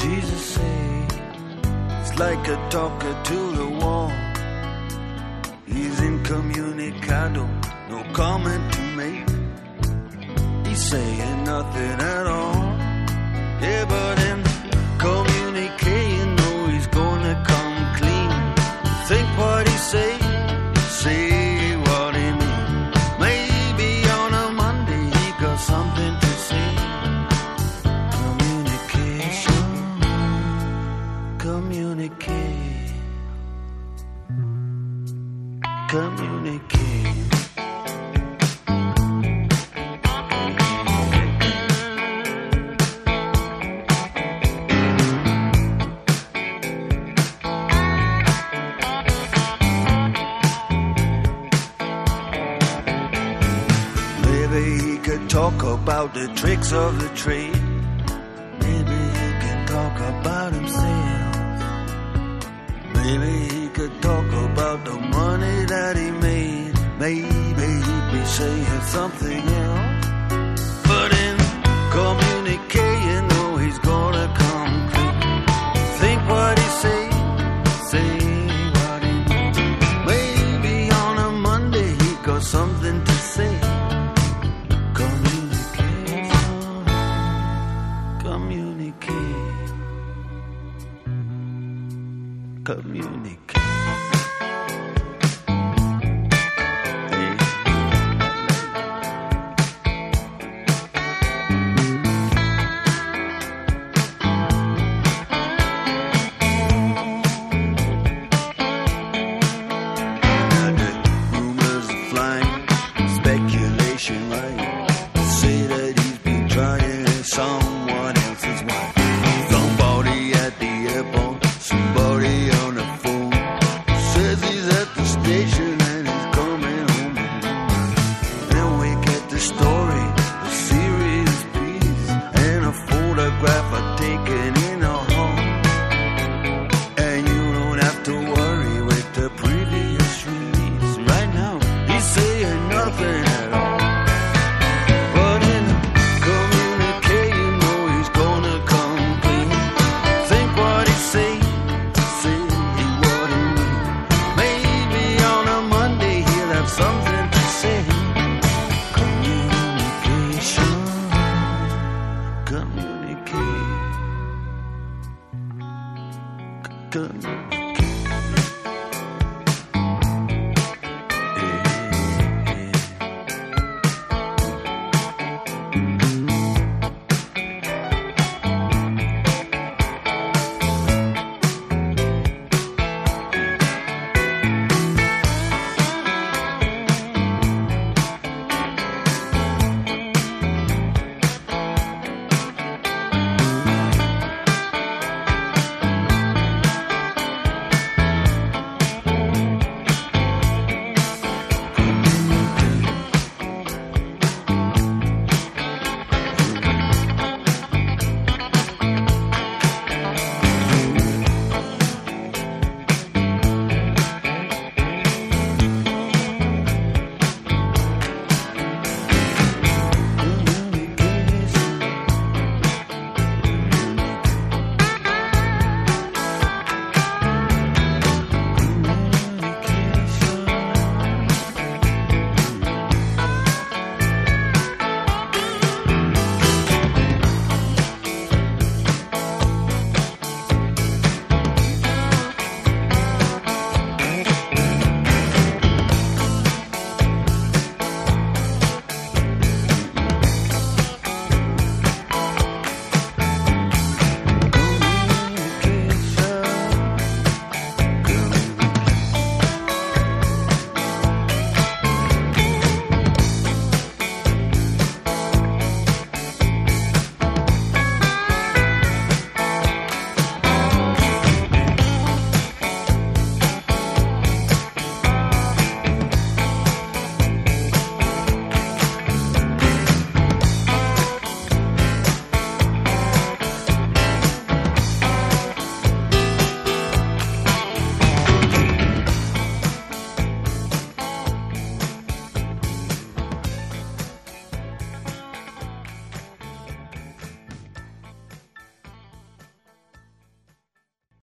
Jesus say it's like a talker to the wall. He's incommunicado, no comment to make. He's saying nothing at all. Maybe he could talk about the tricks of the trade. saying something else. But in communicating, you know he's gonna come clean. Think what he say, say what he knows. Maybe on a Monday he got something to say. Communicate, communicate, communicate. Good.